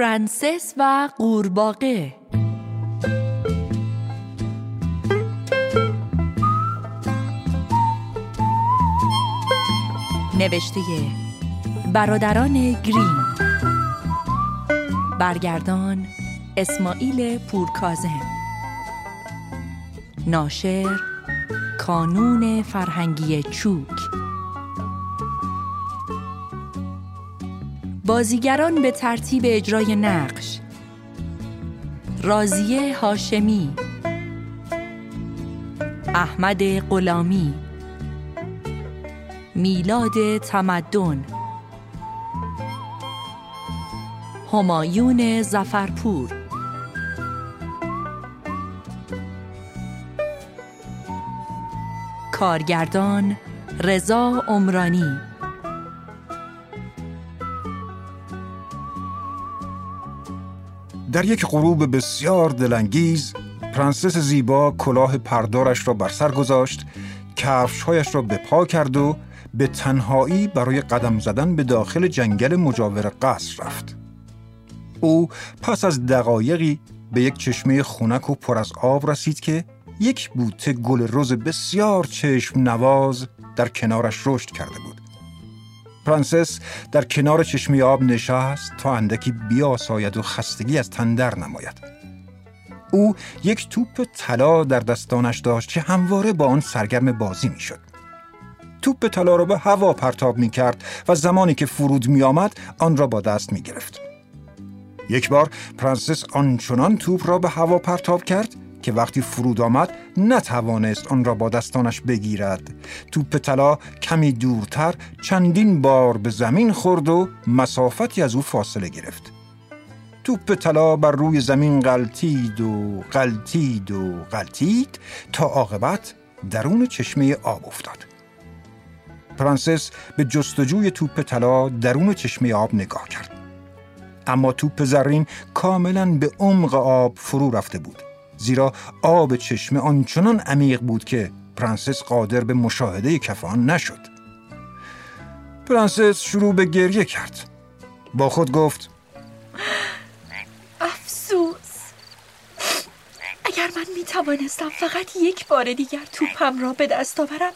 پرنسس و قورباغه. نوشته برادران گرین. برگردان اسماعیل پورکازم. ناشر کانون فرهنگی چوک. بازیگران به ترتیب اجرای نقش. رازیه هاشمی. احمد غلامی. میلاد تمدن. همایون زفرپور کارگردان رضا عمرانی. در یک غروب بسیار دلانگیز پرنسس زیبا کلاه پردارش را بر سر گذاشت کفشهایش را به پا کرد و به تنهایی برای قدم زدن به داخل جنگل مجاور قصر رفت. او پس از دقایقی به یک چشمه خونک و پر از آب رسید که یک بوته گل رز بسیار چشم نواز در کنارش رشد کرده بود. پرنسس در کنار چشمه آب نشست تا اندکی بیاساید و خستگی از تن در نماید او یک توپ طلا در دستانش داشت که همواره با آن سرگرم بازی می‌شد. توپ طلا را به هوا پرتاب می کرد و زمانی که فرود می آمد آن را با دست می گرفت. یک بار پرنسس آنچنان توپ را به هوا پرتاب کرد که وقتی فرود آمد نتوانست آن را با دستانش بگیرد. توپ طلا کمی دورتر چندین بار به زمین خورد و مسافتی از او فاصله گرفت. توپ طلا بر روی زمین غلطید و غلطید و غلطید تا عاقبت درون چشمه آب افتاد. پرنسس به جستجوی توپ طلا درون چشمه آب نگاه کرد. اما توپ زرین کاملا به عمق آب فرو رفته بود. زیرا آب چشمه آنچنان عمیق بود که پرنسس قادر به مشاهده کف آن نشد. پرنسس شروع به گریه کرد. با خود گفت افسوس. اگر من می توانستم فقط یک بار دیگر توپم را به دست آورم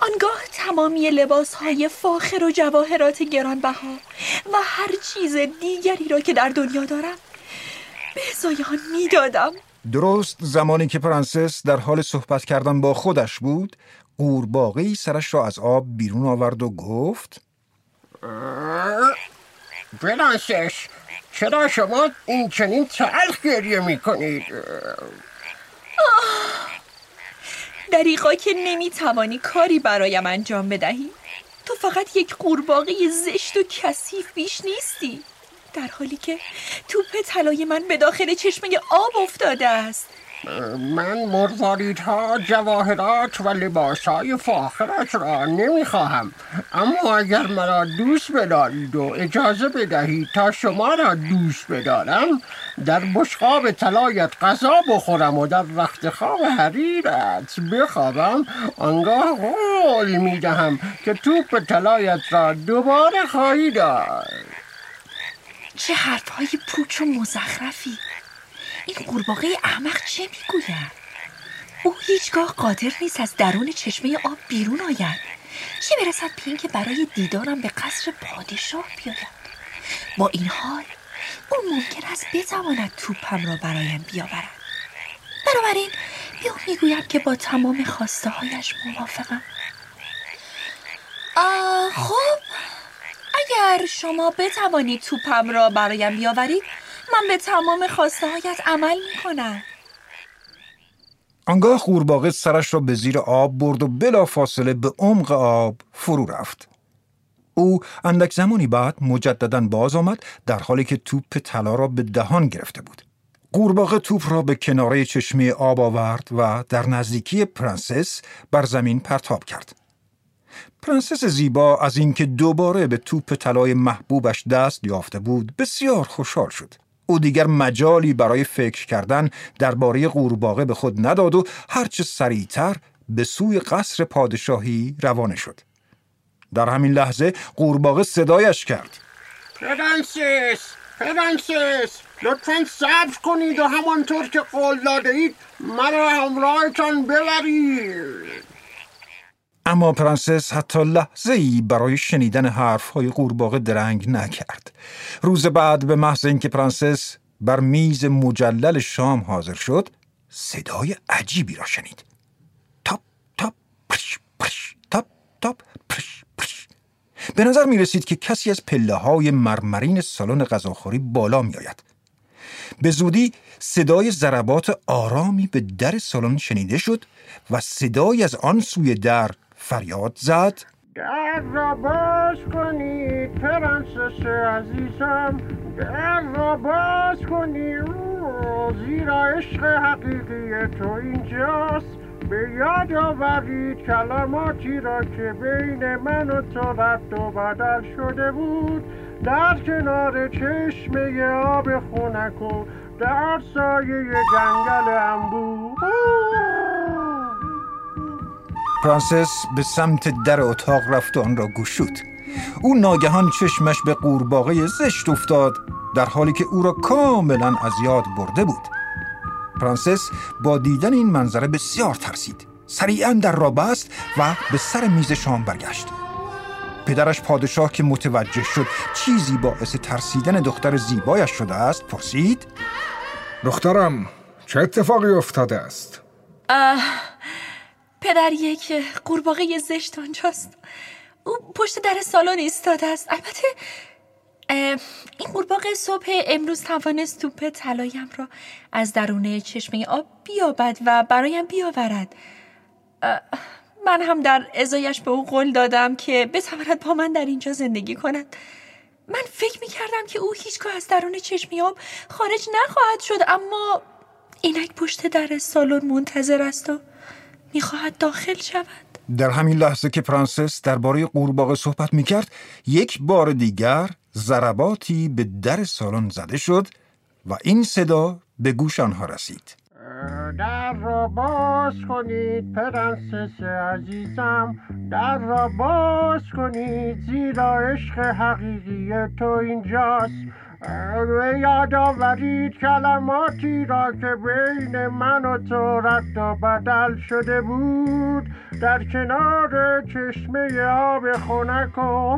آنگاه تمامی لباس های فاخر و جواهرات گرانبها و هر چیز دیگری را که در دنیا دارم به ازای آن می دادم. درست زمانی که پرنسس در حال صحبت کردن با خودش بود قورباغه‌ای سرش را از آب بیرون آورد و گفت پرنسس چرا شما این چنین تلخ گریه می کنید؟ دریقا که نمی توانی کاری برایم انجام بدهی تو فقط یک قورباغه زشت و کثیف بیش نیستی در حالی که توپ طلای من به داخل چشمه آب افتاده است. من مرواریدها جواهرات و لباس های فاخرت را نمی‌خواهم. اما اگر مرا دوست بدارید و اجازه بدهید تا شما را دوست بدارم در بشقاب طلایت غذا بخورم و در رخت خواب حریرت بخوابم آنگاه قول می‌دهم که توپ طلایت را دوباره خواهی داشت. چه حرفهای پوچ و مزخرفی. این قورباغه احمق چه می‌گوید؟ او هیچگاه قادر نیست از درون چشمه آب بیرون آید. چه برسد به که برای دیدارم به قصر پادشاه بیاید؟ با این حال او ممکن است بتواند توپم را برایم بیاورد. بنابراین به او می‌گویم که با تمام خواسته هایش موافقم خب. اگر شما بتوانید توپم را برایم بیاورید من به تمام خواسته هایت عمل می کنم آنگاه قورباغه سرش را به زیر آب برد و بلا فاصله به عمق آب فرو رفت. او اندک زمانی بعد مجددا باز آمد در حالی که توپ طلا را به دهان گرفته بود. قورباغه توپ را به کناره چشمه آب آورد و در نزدیکی پرنسس بر زمین پرتاب کرد. پرنسس زیبا از اینکه دوباره به توپ طلای محبوبش دست یافته بود بسیار خوشحال شد. او دیگر مجالی برای فکر کردن درباره قورباغه به خود نداد و هرچه سریعتر به سوی قصر پادشاهی روانه شد. در همین لحظه قورباغه صدایش کرد. پرنسس پرنسس لطفا صبر کنید و همانطور که قول دادید مرا همراهتان ببرید اما پرنسس حتی لحظه ای برای شنیدن حرف های قورباغه درنگ نکرد. روز بعد به محض اینکه پرنسس بر میز مجلل شام حاضر شد، صدای عجیبی را شنید. تاپ تاپ پرش پرش تاپ تاپ پرش پرش. به نظر می رسید که کسی از پله های مرمرین سالن غذاخوری بالا می آید. به زودی صدای ضربات آرامی به در سالن شنیده شد و صدایی از آن سوی در فریاد زد. در را باز کنید پرنسس عزیزم. در را باز کنید زیرا عشق حقیقی تو اینجاست. به یاد آورید کلماتی را که بین من و تو رد و بدل شده بود. در کنار چشمه آب خونک و در سایه جنگل انبوه. پرنسس به سمت در اتاق رفت و آن را گشود. او ناگهان چشمش به قورباغه زشت افتاد در حالی که او را کاملا از یاد برده بود. پرنسس با دیدن این منظره بسیار ترسید. سریعا در را بست و به سر میز شام برگشت. پدرش پادشاه که متوجه شد چیزی باعث ترسیدن دختر زیبایش شده است پرسید دخترم چه اتفاقی افتاده است؟ پدر یک قورباغه زشت آنجاست. او پشت در سالن ایستاده است. البته این قورباغه صبح امروز توانست توپ طلایم را از درون چشمه آب بیابد و برایم بیاورد. من هم در ازایش به او قول دادم که بتواند با من در اینجا زندگی کند. من فکر می کردم که او هیچگاه از درون چشمی آب خارج نخواهد شد اما اینک پشت در سالن منتظر است و می‌خواهد داخل شود. در همین لحظه که پرنسس درباره قورباغه صحبت می‌کرد یک بار دیگر ضرباتی به در سالن زده شد و این صدا به گوش آنها رسید. در را باز کنید پرنسس عزیزم در را باز کنید زیرا عشق حقیقی تو اینجاست. به یاد آورید کلماتی را که بین من و تو رد و بدل شده بود در کنار چشمه آب خونک و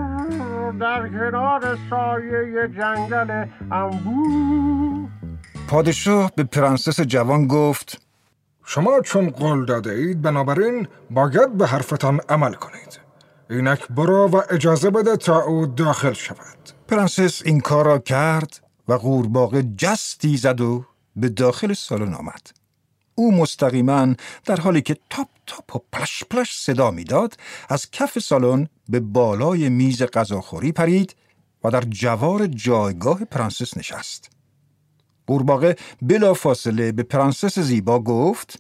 در کنار سایه جنگل انبوه. پادشاه به پرنسس جوان گفت شما چون قول داده اید بنابراین باید به حرفتان عمل کنید. اینک برو و اجازه بده تا او داخل شود. پرنسس این کار را کرد و قورباغه جستی زد و به داخل سالن آمد. او مستقیما در حالی که تاپ تاپ و پرش پرش صدا می‌داد از کف سالن به بالای میز غذاخوری پرید و در جوار جایگاه پرنسس نشست. قورباغه بلافاصله به پرنسس زیبا گفت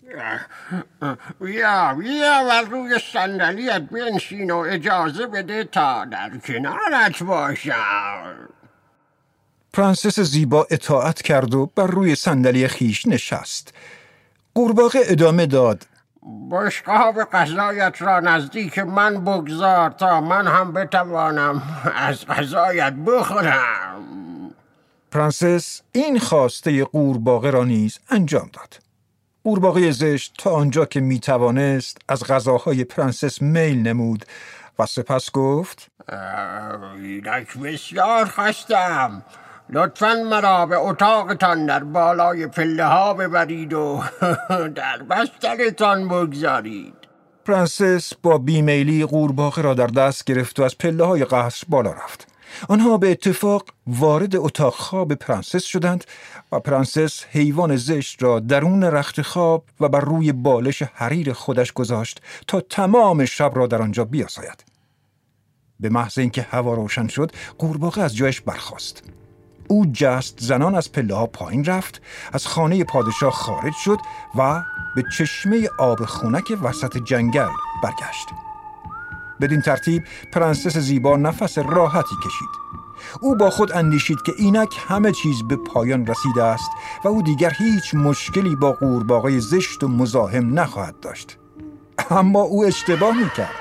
بیا بیا و روی صندلیت بنشین و اجازه بده تا در کنارت باشم. پرنسس زیبا اطاعت کرد و بر روی صندلی خویش نشست. قورباغه ادامه داد بشقاب غذایت را نزدیک من بگذار تا من هم بتوانم از غذایت بخورم. پرنسس این خواسته قورباغه را نیز انجام داد. قورباغه زشت تا آنجا که می توانست از غذاهای پرنسس میل نمود و سپس گفت اینک بسیار خسته‌ام لطفا مرا به اتاقتان در بالای پله ها ببرید و در بسترتان بگذارید پرنسس با بیمیلی قورباغه را در دست گرفت و از پله های قصر بالا رفت. آنها به اتفاق وارد اتاق خواب پرنسس شدند و پرنسس حیوان زشت را درون رختخواب و بر روی بالش حریر خودش گذاشت تا تمام شب را در آنجا بیاساید. به محض اینکه هوا روشن شد قورباغه از جایش برخاست او جست زنان از پله پایین رفت از خانه پادشاه خارج شد و به چشمه آب خونک وسط جنگل برگشت بدین ترتیب پرنسس زیبا نفس راحتی کشید. او با خود اندیشید که اینک همه چیز به پایان رسیده است و او دیگر هیچ مشکلی با قورباغه زشت و مزاحم نخواهد داشت. اما او اشتباه می‌کرد.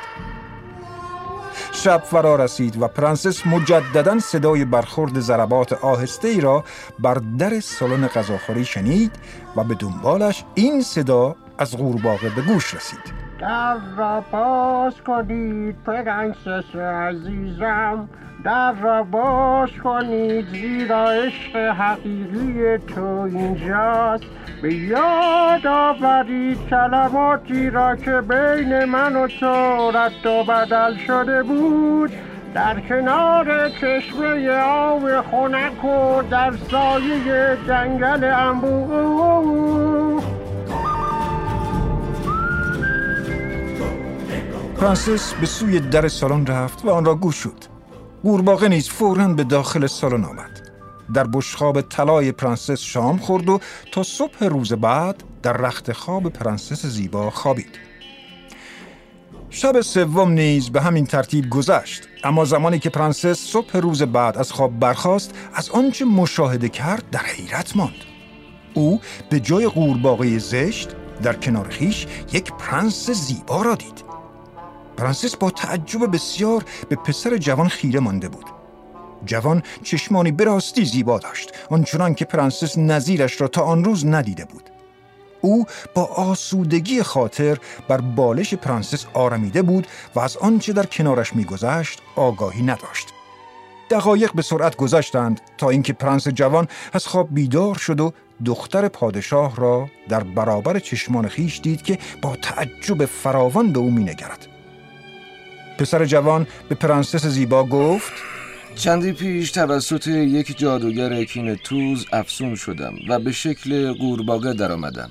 شب فرا رسید و پرنسس مجددا صدای برخورد ضربات آهسته ای را بر در سالن غذاخوری شنید و به دنبالش این صدا از قورباغه به گوش رسید. در را باز کنید پرنسس عزیزم. در را باز کنید زیرا عشق حقیقی تو اینجاست. به یاد آورید کلماتی را که بین من و تو رد و بدل شده بود. در کنار چشمه آب خنک و در سایه جنگل انبوه پرنسس به سوی در سالن رفت و آن را گوش شد. قورباغه نیز فوراً به داخل سالن آمد. در بشقاب طلای پرنسس شام خورد و تا صبح روز بعد در رخت خواب پرنسس زیبا خوابید. شب سوم نیز به همین ترتیب گذشت اما زمانی که پرنسس صبح روز بعد از خواب برخاست از آنچه مشاهده کرد در حیرت ماند. او به جای قورباغه زشت در کنار خویش یک پرنس زیبا را دید. پرنسس با تعجب بسیار به پسر جوان خیره مانده بود. جوان چشمانی براستی زیبا داشت آنچنان که پرنسس نظیرش را تا آن روز ندیده بود. او با آسودگی خاطر بر بالش پرنسس آرمیده بود و از آنچه در کنارش میگذشت آگاهی نداشت. دقایق به سرعت گذشتند تا اینکه پرنس جوان از خواب بیدار شد و دختر پادشاه را در برابر چشمان خویش دید که با تعجب فراوان به او مینگرد. پسر جوان به پرنسس زیبا گفت چندی پیش توسط یک جادوگر کین توز افسون شدم و به شکل قورباغه درآمدم.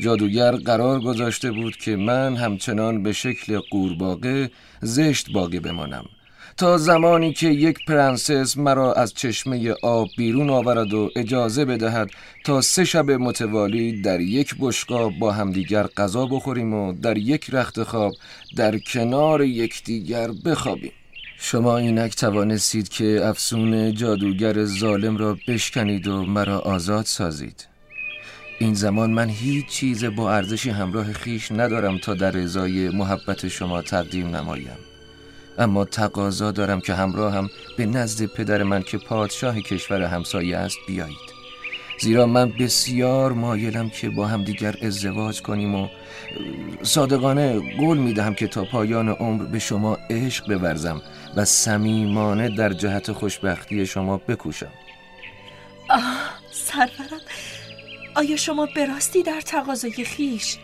جادوگر قرار گذاشته بود که من همچنان به شکل قورباغه زشت باقی بمانم تا زمانی که یک پرنسس مرا از چشمه آب بیرون آورد و اجازه بدهد تا سه شب متوالی در یک بشقاب با همدیگر غذا بخوریم و در یک رخت خواب در کنار یکدیگر بخوابیم. شما اینک توانستید که افسون جادوگر ظالم را بشکنید و مرا آزاد سازید. این زمان من هیچ چیز با ارزشی همراه خیش ندارم تا در رضای محبت شما تقدیم نمایم. اما تقاضا دارم که همراه هم به نزد پدر من که پادشاه کشور همسایه است بیایید. زیرا من بسیار مایلم که با هم دیگر ازدواج کنیم و صادقانه قول می دهم که تا پایان عمر به شما عشق بورزم و صمیمانه در جهت خوشبختی شما بکوشم. آه سرورم. آیا شما به راستی در تقاضای خیش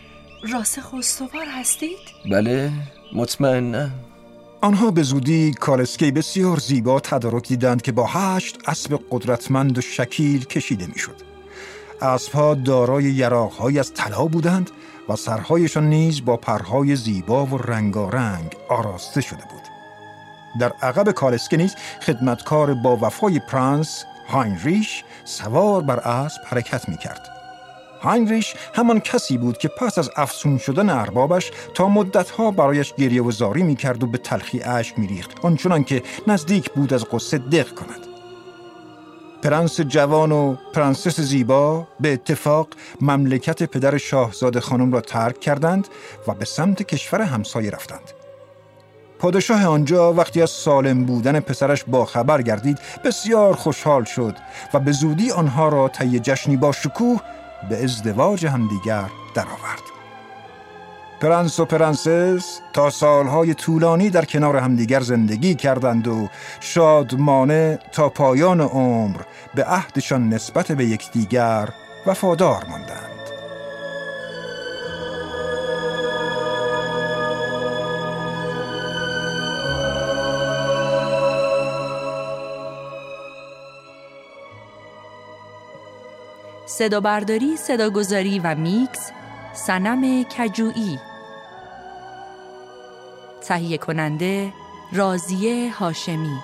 راسخ استوار هستید؟ بله مطمئنم. آنها به زودی کالسکی بسیار زیبا تدارک دیدند که با هشت اسب قدرتمند و شکیل کشیده می‌شد. اسبها دارای یراقهایی از طلا بودند و سرهایشان نیز با پرهای زیبا و رنگارنگ آراسته شده بود. در عقب کالسکه نیز خدمتکار با وفای پرنس هاینریش سوار بر اسب حرکت می کرد. هاینریش همان کسی بود که پس از افسون شدن اربابش تا مدتها برایش گریه و زاری می کرد و به تلخی اشک می ریخت آنچنان که نزدیک بود از غصه دق کند. پرنس جوان و پرنسس زیبا به اتفاق مملکت پدر شاهزاده خانم را ترک کردند و به سمت کشور همسایه رفتند. پادشاه آنجا وقتی از سالم بودن پسرش با خبر گردید بسیار خوشحال شد و به زودی آنها را طی جشنی با شکوه به ازدواج همدیگر درآورد. پرنس و پرنسس تا سالهای طولانی در کنار همدیگر زندگی کردند و شادمانه تا پایان عمر به عهدشان نسبت به یکدیگر وفادار ماندند. صدا برداری، صداگذاری و میکس سنم کجویی تهیه کننده رازیه هاشمی.